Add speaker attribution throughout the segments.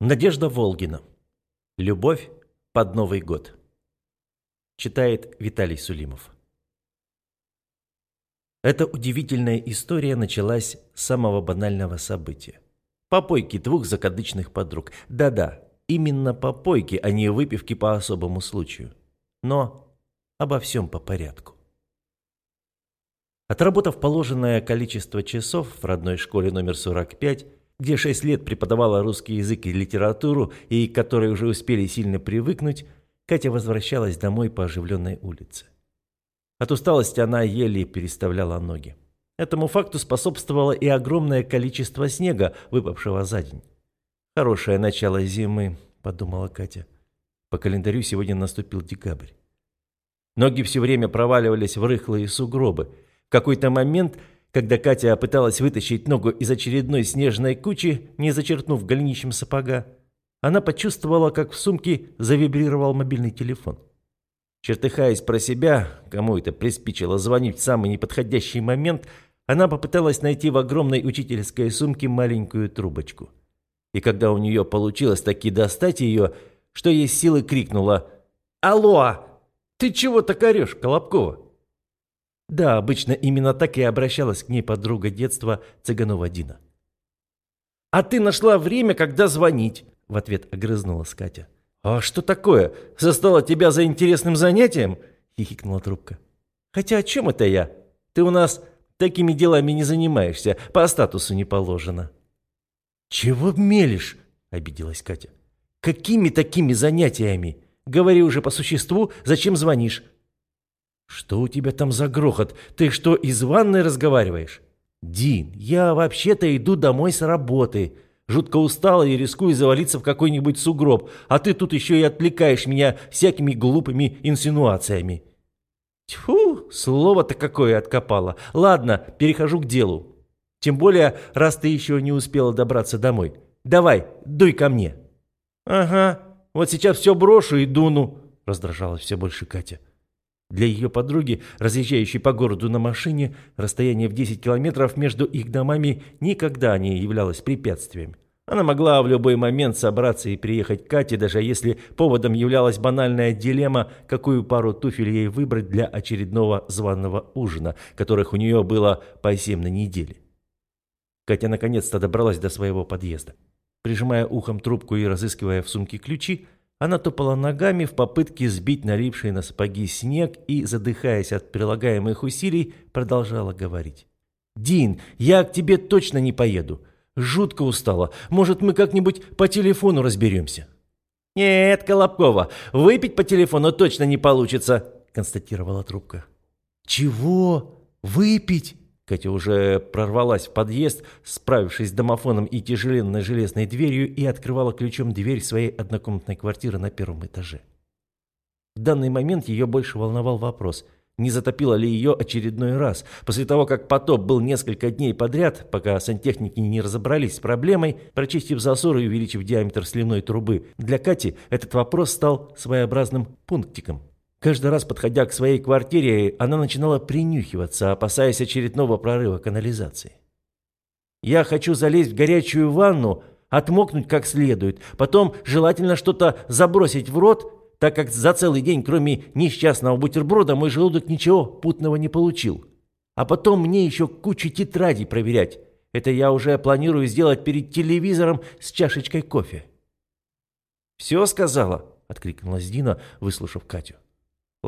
Speaker 1: Надежда Волгина. Любовь под Новый год. Читает Виталий Сулимов. Эта удивительная история началась с самого банального события. Попойки двух закадычных подруг. Да-да, именно попойки, а не выпивки по особому случаю. Но обо всем по порядку. Отработав положенное количество часов в родной школе номер 45, где шесть лет преподавала русский язык и литературу, и к которой уже успели сильно привыкнуть, Катя возвращалась домой по оживленной улице. От усталости она еле переставляла ноги. Этому факту способствовало и огромное количество снега, выпавшего за день. «Хорошее начало зимы», — подумала Катя. По календарю сегодня наступил декабрь. Ноги все время проваливались в рыхлые сугробы. В какой-то момент когда Катя пыталась вытащить ногу из очередной снежной кучи, не зачерпнув голенищем сапога, она почувствовала, как в сумке завибрировал мобильный телефон. Чертыхаясь про себя, кому это приспичило звонить в самый неподходящий момент, она попыталась найти в огромной учительской сумке маленькую трубочку. И когда у нее получилось таки достать ее, что ей силы крикнула «Алло! Ты чего так орешь, Колобкова?» Да, обычно именно так и обращалась к ней подруга детства Цыганова Дина. «А ты нашла время, когда звонить?» – в ответ огрызнулась Катя. «А что такое? Застала тебя за интересным занятием?» – хихикнула трубка. «Хотя о чем это я? Ты у нас такими делами не занимаешься, по статусу не положено». «Чего мелешь?» – обиделась Катя. «Какими такими занятиями? Говори уже по существу, зачем звонишь?» «Что у тебя там за грохот? Ты что, из ванной разговариваешь?» «Дин, я вообще-то иду домой с работы. Жутко устала и рискую завалиться в какой-нибудь сугроб, а ты тут еще и отвлекаешь меня всякими глупыми инсинуациями». «Тьфу, слово-то какое откопала. Ладно, перехожу к делу. Тем более, раз ты еще не успела добраться домой. Давай, дуй ко мне». «Ага, вот сейчас все брошу и дуну», — раздражалась все больше Катя. Для ее подруги, разъезжающей по городу на машине, расстояние в 10 километров между их домами никогда не являлось препятствием. Она могла в любой момент собраться и приехать к Кате, даже если поводом являлась банальная дилемма, какую пару туфель ей выбрать для очередного званого ужина, которых у нее было по семь на неделе. Катя наконец-то добралась до своего подъезда. Прижимая ухом трубку и разыскивая в сумке ключи, она топала ногами в попытке сбить налипший на сапоги снег и, задыхаясь от прилагаемых усилий, продолжала говорить. «Дин, я к тебе точно не поеду. Жутко устала. Может, мы как-нибудь по телефону разберемся?» «Нет, Колобкова, выпить по телефону точно не получится», — констатировала трубка. «Чего? Выпить?» Катя уже прорвалась в подъезд, справившись с домофоном и тяжеленной железной дверью, и открывала ключом дверь своей однокомнатной квартиры на первом этаже. В данный момент ее больше волновал вопрос, не затопило ли ее очередной раз, после того, как потоп был несколько дней подряд, пока сантехники не разобрались с проблемой, прочистив засор и увеличив диаметр сливной трубы. Для Кати этот вопрос стал своеобразным пунктиком. Каждый раз, подходя к своей квартире, она начинала принюхиваться, опасаясь очередного прорыва канализации. «Я хочу залезть в горячую ванну, отмокнуть как следует, потом желательно что-то забросить в рот, так как за целый день, кроме несчастного бутерброда, мой желудок ничего путного не получил. А потом мне еще кучу тетрадей проверять. Это я уже планирую сделать перед телевизором с чашечкой кофе». «Все сказала?» — откликнулась Дина, выслушав Катю.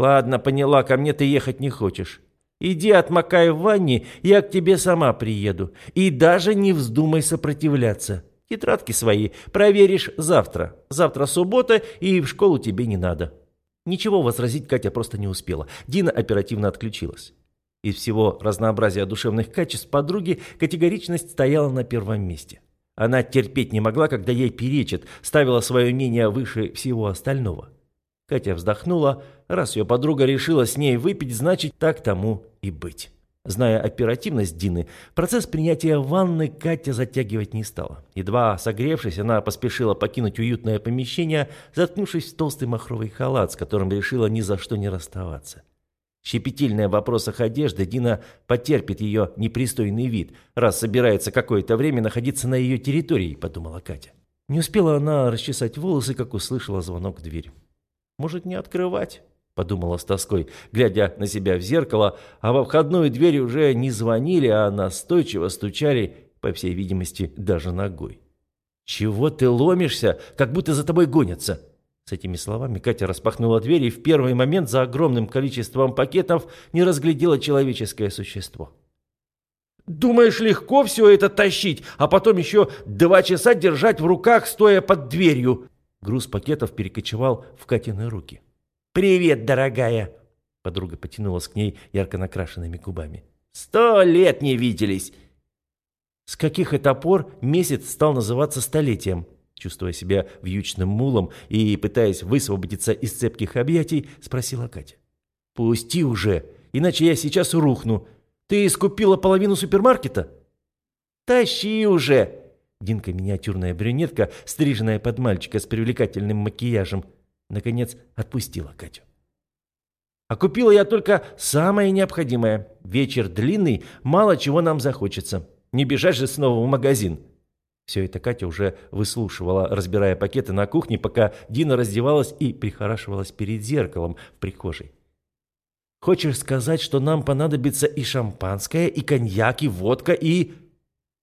Speaker 1: «Ладно, поняла, ко мне ты ехать не хочешь. Иди отмокай в ванне, я к тебе сама приеду. И даже не вздумай сопротивляться. Тетрадки свои проверишь завтра. Завтра суббота, и в школу тебе не надо». Ничего возразить Катя просто не успела. Дина оперативно отключилась. Из всего разнообразия душевных качеств подруги категоричность стояла на первом месте. Она терпеть не могла, когда ей перечат, ставила свое мнение выше всего остального. Катя вздохнула. Раз ее подруга решила с ней выпить, значит, так тому и быть. Зная оперативность Дины, процесс принятия ванны Катя затягивать не стала. Едва согревшись, она поспешила покинуть уютное помещение, заткнувшись в толстый махровый халат, с которым решила ни за что не расставаться. Щепетильная в вопросах одежды, Дина потерпит ее непристойный вид, раз собирается какое-то время находиться на ее территории, подумала Катя. Не успела она расчесать волосы, как услышала звонок в дверь. «Может, не открывать?» – подумала с тоской, глядя на себя в зеркало, а во входную дверь уже не звонили, а настойчиво стучали, по всей видимости, даже ногой. «Чего ты ломишься, как будто за тобой гонятся?» С этими словами Катя распахнула дверь и в первый момент за огромным количеством пакетов не разглядела человеческое существо. «Думаешь, легко все это тащить, а потом еще два часа держать в руках, стоя под дверью?» Груз пакетов перекочевал в Катины руки. «Привет, дорогая!» Подруга потянулась к ней ярко накрашенными губами. «Сто лет не виделись!» С каких это пор месяц стал называться столетием? Чувствуя себя вьючным мулом и пытаясь высвободиться из цепких объятий, спросила Катя. «Пусти уже, иначе я сейчас рухну. Ты искупила половину супермаркета?» «Тащи уже!» Динка, миниатюрная брюнетка, стриженная под мальчика с привлекательным макияжем, наконец отпустила Катю. «А купила я только самое необходимое. Вечер длинный, мало чего нам захочется. Не бежать же снова в магазин». Все это Катя уже выслушивала, разбирая пакеты на кухне, пока Дина раздевалась и прихорашивалась перед зеркалом в прихожей. «Хочешь сказать, что нам понадобится и шампанское, и коньяк, и водка, и...»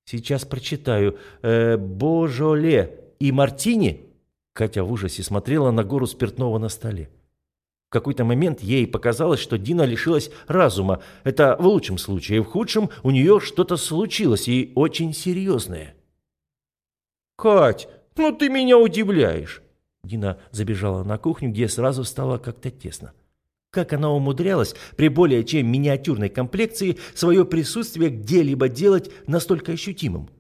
Speaker 1: «Сейчас прочитаю. Э, Божоле и мартини?» Катя в ужасе смотрела на гору спиртного на столе. В какой-то момент ей показалось, что Дина лишилась разума. Это в лучшем случае. В худшем у нее что-то случилось, и очень серьезное. «Кать, ну ты меня удивляешь!» Дина забежала на кухню, где сразу стало как-то тесно. Как она умудрялась при более чем миниатюрной комплекции свое присутствие где-либо делать настолько ощутимым?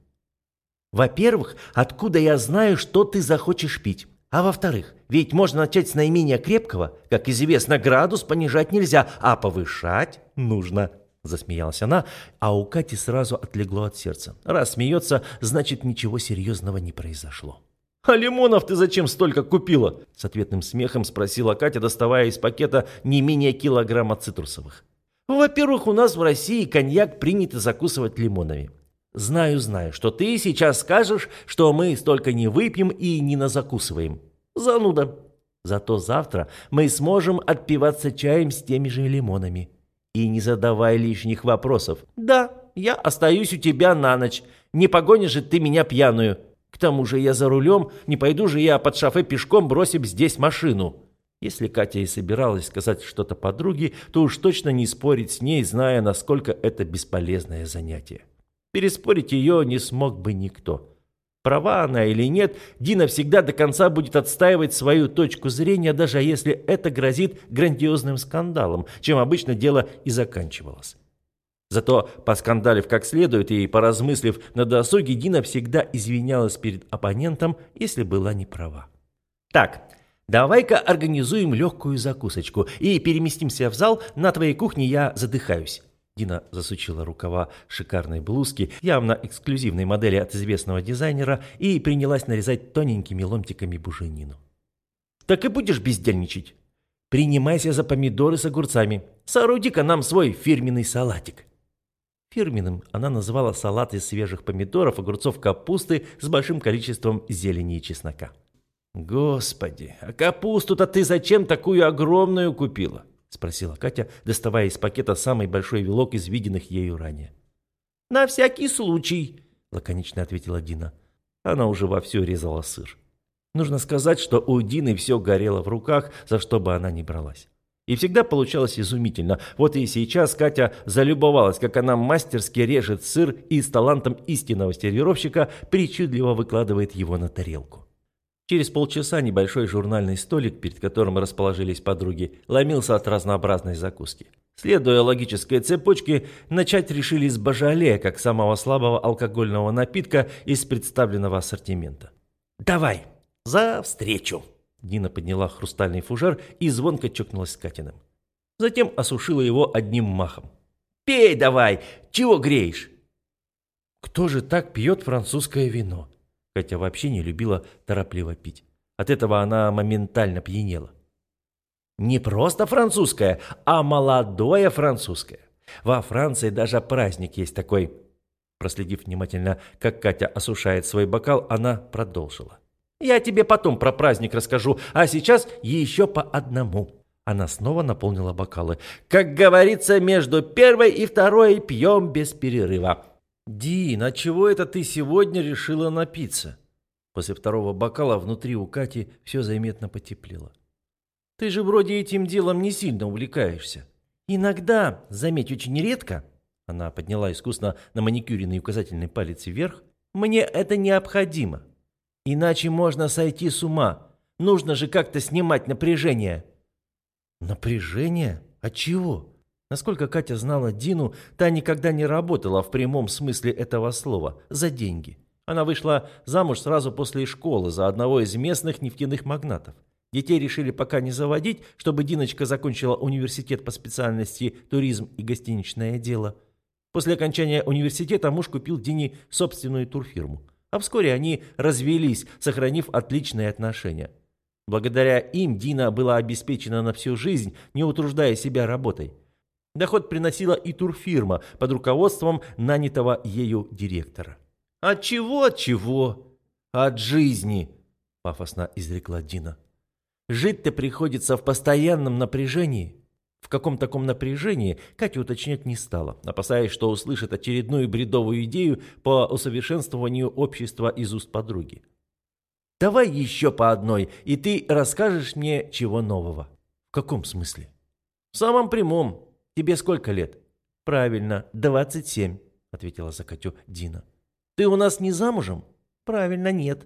Speaker 1: Во-первых, откуда я знаю, что ты захочешь пить? А во-вторых, ведь можно начать с наименее крепкого. Как известно, градус понижать нельзя, а повышать нужно. Засмеялась она, а у Кати сразу отлегло от сердца. Раз смеется, значит, ничего серьезного не произошло. «А лимонов ты зачем столько купила?» С ответным смехом спросила Катя, доставая из пакета не менее килограмма цитрусовых. «Во-первых, у нас в России коньяк принято закусывать лимонами. Знаю, знаю, что ты сейчас скажешь, что мы столько не выпьем и не назакусываем. Зануда. Зато завтра мы сможем отпиваться чаем с теми же лимонами. И не задавай лишних вопросов. Да, я остаюсь у тебя на ночь. Не погонишь же ты меня пьяную. К тому же я за рулем, не пойду же я под шофе пешком бросив здесь машину. Если Катя и собиралась сказать что-то подруге, то уж точно не спорить с ней, зная, насколько это бесполезное занятие. Переспорить ее не смог бы никто. Права она или нет, Дина всегда до конца будет отстаивать свою точку зрения, даже если это грозит грандиозным скандалом, чем обычно дело и заканчивалось. Зато, поскандалив как следует и поразмыслив на досуге, Дина всегда извинялась перед оппонентом, если была неправа. «Так, давай-ка организуем легкую закусочку и переместимся в зал, на твоей кухне я задыхаюсь. Дина засучила рукава шикарной блузки, явно эксклюзивной модели от известного дизайнера, и принялась нарезать тоненькими ломтиками буженину. «Так и будешь бездельничать. Принимайся за помидоры с огурцами. Сооруди-ка нам свой фирменный салатик». Фирменным она называла салат из свежих помидоров, огурцов, капусты с большим количеством зелени и чеснока. «Господи, а капусту-то ты зачем такую огромную купила?» — спросила Катя, доставая из пакета самый большой вилок из виденных ею ранее. «На всякий случай», — лаконично ответила Дина. Она уже вовсю резала сыр. Нужно сказать, что у Дины все горело в руках, за что бы она ни бралась. И всегда получалось изумительно. Вот и сейчас Катя залюбовалась, как она мастерски режет сыр и с талантом истинного сервировщика причудливо выкладывает его на тарелку. Через полчаса небольшой журнальный столик, перед которым расположились подруги, ломился от разнообразной закуски. Следуя логической цепочке, начать решили с бажале, как самого слабого алкогольного напитка из представленного ассортимента. «Давай, за встречу!» Дина подняла хрустальный фужер и звонко чокнулась с Катиным. Затем осушила его одним махом. «Пей давай! Чего греешь?» «Кто же так пьет французское вино?» Хотя вообще не любила торопливо пить. От этого она моментально пьянела. Не просто французское, а молодое французское. Во Франции даже праздник есть такой. Проследив внимательно, как Катя осушает свой бокал, она продолжила. Я тебе потом про праздник расскажу, а сейчас еще по одному». Она снова наполнила бокалы. «Как говорится, между первой и второй пьем без перерыва». «Дин, а чего это ты сегодня решила напиться?» После второго бокала внутри у Кати все заметно потеплело. «Ты же вроде этим делом не сильно увлекаешься». «Иногда, заметь, очень редко», она подняла искусно на маникюренный указательный палец вверх, «мне это необходимо. Иначе можно сойти с ума. Нужно же как-то снимать напряжение». Напряжение? От чего? Насколько Катя знала Дину, та никогда не работала в прямом смысле этого слова, за деньги. Она вышла замуж сразу после школы за одного из местных нефтяных магнатов. Детей решили пока не заводить, чтобы Диночка закончила университет по специальности туризм и гостиничное дело. После окончания университета муж купил Дине собственную турфирму. А вскоре они развелись, сохранив отличные отношения. Благодаря им Дина была обеспечена на всю жизнь, не утруждая себя работой. Доход приносила и турфирма под руководством нанятого ею директора. «От чего, от чего? От жизни!» – пафосно изрекла Дина. «Жить-то приходится в постоянном напряжении». В каком таком напряжении Катя уточнять не стала, опасаясь, что услышит очередную бредовую идею по усовершенствованию общества из уст подруги. Давай еще по одной, и ты расскажешь мне чего нового. В каком смысле? В самом прямом. Тебе сколько лет? Правильно, 27, ответила за Катю Дина. Ты у нас не замужем? Правильно, нет.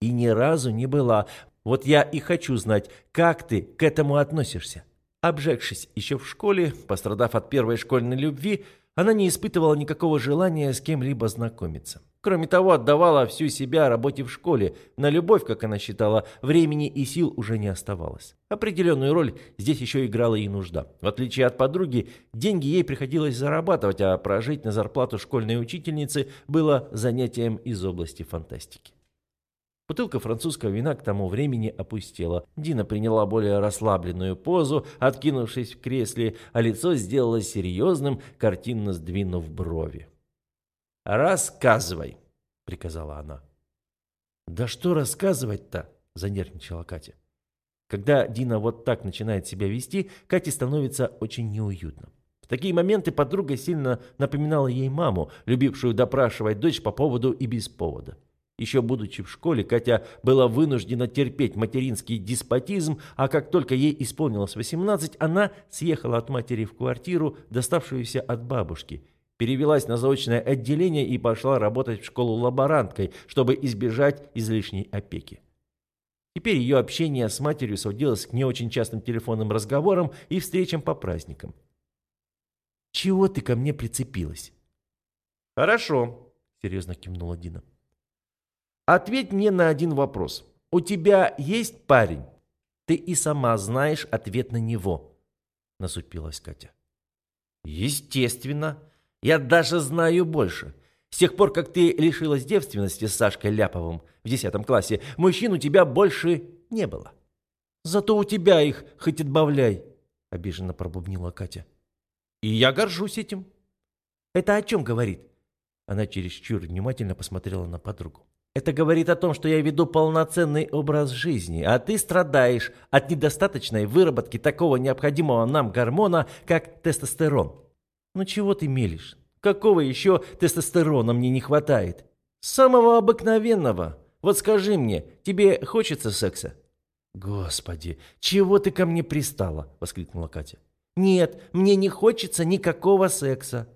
Speaker 1: И ни разу не была. Вот я и хочу знать, как ты к этому относишься. Обжегшись еще в школе, пострадав от первой школьной любви, она не испытывала никакого желания с кем-либо знакомиться. Кроме того, отдавала всю себя работе в школе. На любовь, как она считала, времени и сил уже не оставалось. Определенную роль здесь еще играла и нужда. В отличие от подруги, деньги ей приходилось зарабатывать, а прожить на зарплату школьной учительницы было занятием из области фантастики. Бутылка французского вина к тому времени опустела. Дина приняла более расслабленную позу, откинувшись в кресле, а лицо сделалось серьезным, картинно сдвинув брови. «Рассказывай», — приказала она. «Да что рассказывать-то?» — занервничала Катя. Когда Дина вот так начинает себя вести, Кате становится очень неуютно. В такие моменты подруга сильно напоминала ей маму, любившую допрашивать дочь по поводу и без повода. Еще будучи в школе, Катя была вынуждена терпеть материнский деспотизм, а как только ей исполнилось 18, она съехала от матери в квартиру, доставшуюся от бабушки, перевелась на заочное отделение и пошла работать в школу лаборанткой, чтобы избежать излишней опеки. Теперь ее общение с матерью сводилось к не очень частым телефонным разговорам и встречам по праздникам. «Чего ты ко мне прицепилась?» «Хорошо», — серьезно кивнула Дина. «Ответь мне на один вопрос. У тебя есть парень?» «Ты и сама знаешь ответ на него», — насупилась Катя. «Естественно. Я даже знаю больше. С тех пор, как ты лишилась девственности с Сашкой Ляповым в десятом классе, мужчин у тебя больше не было. Зато у тебя их хоть отбавляй, — обиженно пробубнила Катя. И я горжусь этим. Это о чем говорит? Она чересчур внимательно посмотрела на подругу. Это говорит о том, что я веду полноценный образ жизни, а ты страдаешь от недостаточной выработки такого необходимого нам гормона, как тестостерон. Ну чего ты мелешь? Какого еще тестостерона мне не хватает? Самого обыкновенного. Вот скажи мне, тебе хочется секса? Господи, чего ты ко мне пристала? Воскликнула Катя. Нет, мне не хочется никакого секса.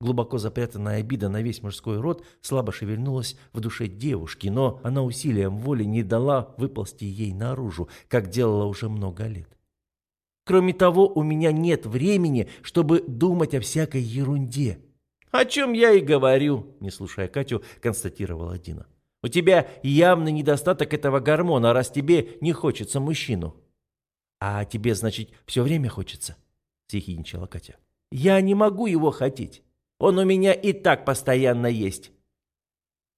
Speaker 1: Глубоко запрятанная обида на весь мужской род слабо шевельнулась в душе девушки, но она усилием воли не дала выползти ей наружу, как делала уже много лет. Кроме того, у меня нет времени, чтобы думать о всякой ерунде. О чем я и говорю, не слушая Катю, констатировала Дина. У тебя явный недостаток этого гормона, раз тебе не хочется мужчину. А тебе, значит, все время хочется? Съехидничала Катя. Я не могу его хотеть. Он у меня и так постоянно есть.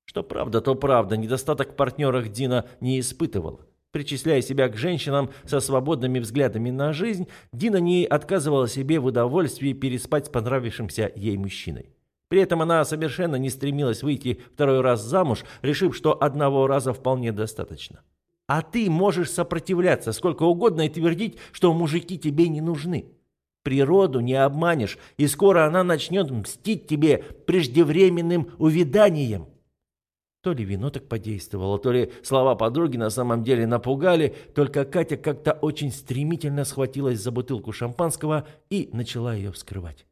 Speaker 1: Что правда, то правда. Недостаток в Дина не испытывала. Причисляя себя к женщинам со свободными взглядами на жизнь, Дина не отказывала себе в удовольствии переспать с понравившимся ей мужчиной. При этом она совершенно не стремилась выйти второй раз замуж, решив, что одного раза вполне достаточно. А ты можешь сопротивляться сколько угодно и твердить, что мужики тебе не нужны. Природу не обманешь, и скоро она начнет мстить тебе преждевременным увиданием. То ли вино так подействовало, то ли слова подруги на самом деле напугали, только Катя как-то очень стремительно схватилась за бутылку шампанского и начала ее вскрывать.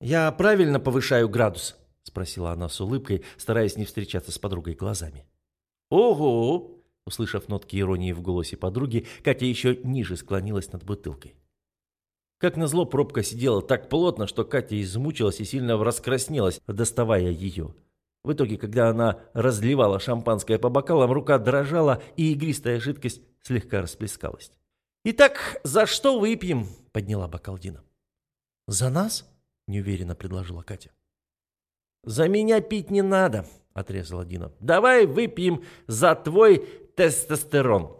Speaker 1: «Я правильно повышаю градус?» – спросила она с улыбкой, стараясь не встречаться с подругой глазами. «Ого!» – услышав нотки иронии в голосе подруги, Катя еще ниже склонилась над бутылкой. Как назло, пробка сидела так плотно, что Катя измучилась и сильно раскраснелась, доставая ее. В итоге, когда она разливала шампанское по бокалам, рука дрожала, и игристая жидкость слегка расплескалась. «Итак, за что выпьем?» – подняла бокал Дина. «За нас?» – неуверенно предложила Катя. «За меня пить не надо», – отрезала Дина. «Давай выпьем за твой тестостерон».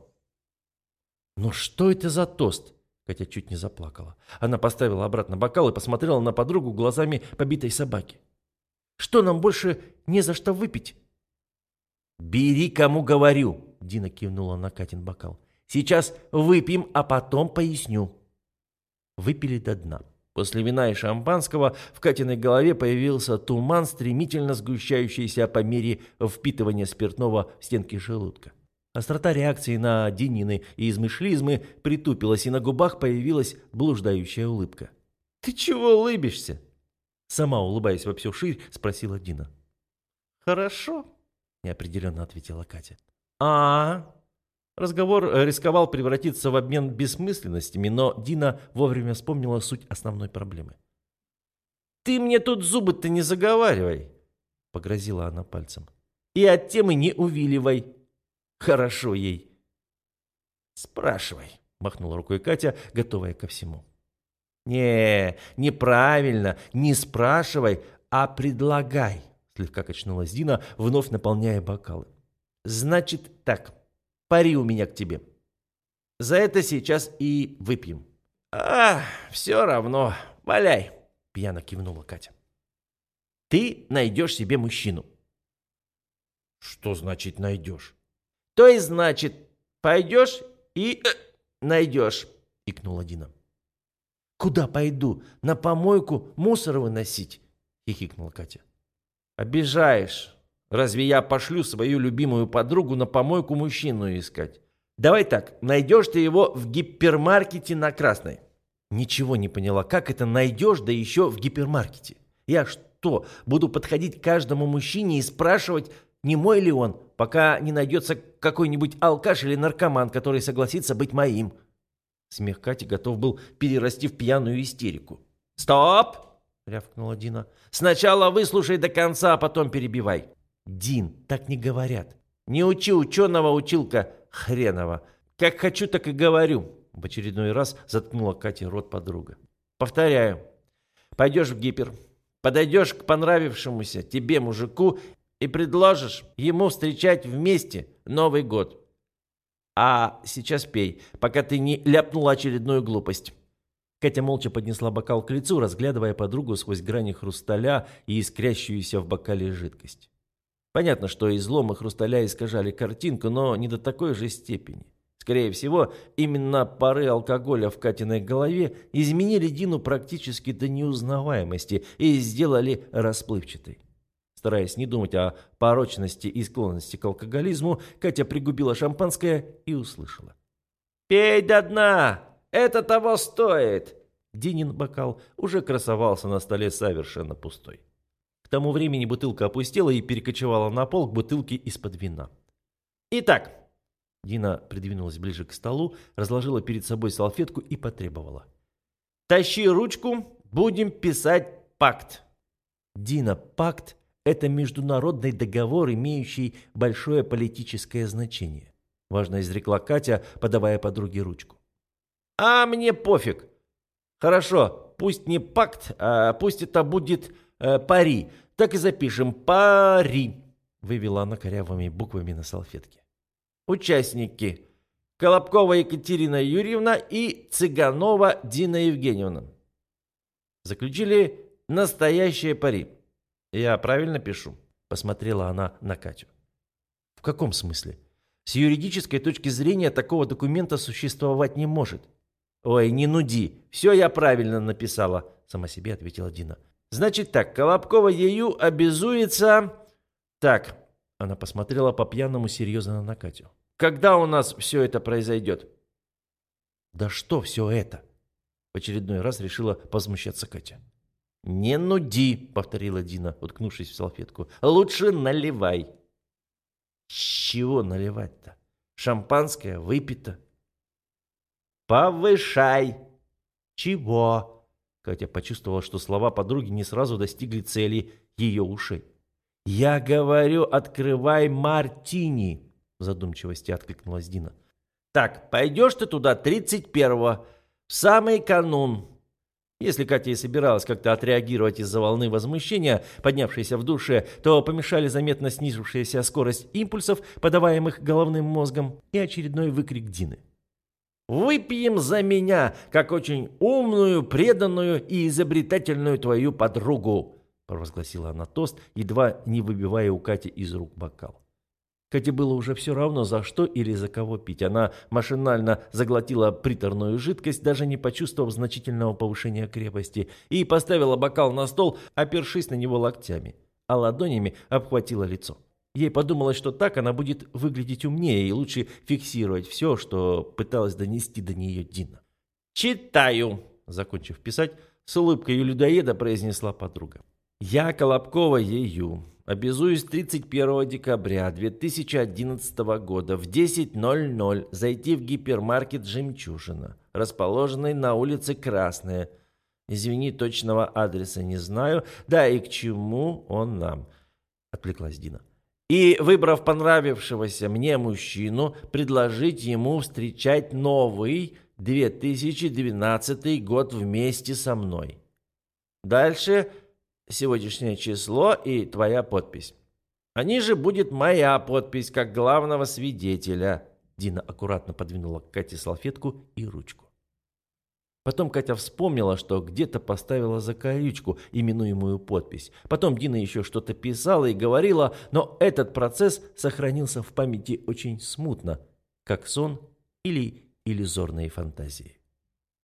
Speaker 1: «Ну что это за тост?» Катя чуть не заплакала. Она поставила обратно бокал и посмотрела на подругу глазами побитой собаки. Что нам больше не за что выпить?» «Бери, кому говорю!» — Дина кивнула на Катин бокал. «Сейчас выпьем, а потом поясню». Выпили до дна. После вина и шампанского в Катиной голове появился туман, стремительно сгущающийся по мере впитывания спиртного в стенки желудка. Острота реакции на Динины и измышлизмы притупилась, и на губах появилась блуждающая улыбка. «Ты чего улыбишься?» Сама улыбаясь во всю ширь, спросила Дина. «Хорошо», — неопределенно ответила Катя. а Разговор рисковал превратиться в обмен бессмысленностями, но Дина вовремя вспомнила суть основной проблемы. «Ты мне тут зубы-то не заговаривай!» — погрозила она пальцем. «И от темы не увиливай. Хорошо ей!» «Спрашивай», — махнула рукой Катя, готовая ко всему. «Не, неправильно, не спрашивай, а предлагай», слегка качнулась Дина, вновь наполняя бокалы. «Значит так, пари у меня к тебе. За это сейчас и выпьем». «А, все равно, валяй», пьяно кивнула Катя. «Ты найдешь себе мужчину». «Что значит найдешь?» «То и значит, пойдешь и э, найдешь», икнула Дина. «Куда пойду? На помойку мусор выносить?» — хихикнула Катя. «Обижаешь. Разве я пошлю свою любимую подругу на помойку мужчину искать? Давай так, найдешь ты его в гипермаркете на Красной». Ничего не поняла, как это найдешь, да еще в гипермаркете? Я что, буду подходить к каждому мужчине и спрашивать, не мой ли он, пока не найдется какой-нибудь алкаш или наркоман, который согласится быть моим?» Смех Кати готов был перерасти в пьяную истерику. «Стоп!» — рявкнула Дина. «Сначала выслушай до конца, а потом перебивай». «Дин, так не говорят. Не учи ученого, училка хренова. Как хочу, так и говорю». В очередной раз заткнула Кате рот подруга. «Повторяю. Пойдешь в гипер, подойдешь к понравившемуся тебе мужику и предложишь ему встречать вместе Новый год. А сейчас пей, пока ты не ляпнула очередную глупость». Катя молча поднесла бокал к лицу, разглядывая подругу сквозь грани хрусталя и искрящуюся в бокале жидкость. Понятно, что изломы хрусталя искажали картинку, но не до такой же степени. Скорее всего, именно пары алкоголя в Катиной голове изменили Дину практически до неузнаваемости и сделали расплывчатой. Стараясь не думать о порочности и склонности к алкоголизму, Катя пригубила шампанское и услышала. «Пей до дна! Это того стоит!» Динин бокал уже красовался на столе совершенно пустой. К тому времени бутылка опустела и перекочевала на пол к бутылке из-под вина. «Итак», Дина придвинулась ближе к столу, разложила перед собой салфетку и потребовала. «Тащи ручку, будем писать пакт». Дина, пакт это международный договор, имеющий большое политическое значение. Важно изрекла Катя, подавая подруге ручку. А мне пофиг. Хорошо, пусть не пакт, а пусть это будет э, пари. Так и запишем пари. Вывела она корявыми буквами на салфетке. Участники. Колобкова Екатерина Юрьевна и Цыганова Дина Евгеньевна. Заключили настоящее пари. «Я правильно пишу?» – посмотрела она на Катю. «В каком смысле? С юридической точки зрения такого документа существовать не может». «Ой, не нуди, все я правильно написала», – сама себе ответила Дина. «Значит так, Колобкова Ею обязуется...» «Так», – она посмотрела по-пьяному серьезно на Катю. «Когда у нас все это произойдет?» «Да что все это?» В очередной раз решила возмущаться Катя. «Не нуди», — повторила Дина, уткнувшись в салфетку. «Лучше наливай». «С чего наливать-то? Шампанское выпито». «Повышай». «Чего?» Катя почувствовала, что слова подруги не сразу достигли цели ее ушей. «Я говорю, открывай мартини», — в задумчивости откликнулась Дина. «Так, пойдешь ты туда 31-го, в самый канун, если Катя и собиралась как-то отреагировать из-за волны возмущения, поднявшейся в душе, то помешали заметно снизившаяся скорость импульсов, подаваемых головным мозгом, и очередной выкрик Дины. «Выпьем за меня, как очень умную, преданную и изобретательную твою подругу!» провозгласила она тост, едва не выбивая у Кати из рук бокал. Кате было уже все равно, за что или за кого пить. Она машинально заглотила приторную жидкость, даже не почувствовав значительного повышения крепости, и поставила бокал на стол, опершись на него локтями, а ладонями обхватила лицо. Ей подумалось, что так она будет выглядеть умнее и лучше фиксировать все, что пыталась донести до нее Дина. «Читаю!» – закончив писать, с улыбкой людоеда произнесла подруга. «Я Колобкова Ею, Обязуюсь 31 декабря 2011 года в 10.00 зайти в гипермаркет «Жемчужина», расположенный на улице Красная. Извини, точного адреса не знаю. Да и к чему он нам? Отвлеклась Дина. И, выбрав понравившегося мне мужчину, предложить ему встречать новый 2012 год вместе со мной. Дальше сегодняшнее число и твоя подпись. А ниже будет моя подпись, как главного свидетеля». Дина аккуратно подвинула к Кате салфетку и ручку. Потом Катя вспомнила, что где-то поставила закорючку, именуемую подпись. Потом Дина еще что-то писала и говорила, но этот процесс сохранился в памяти очень смутно, как сон или иллюзорные фантазии.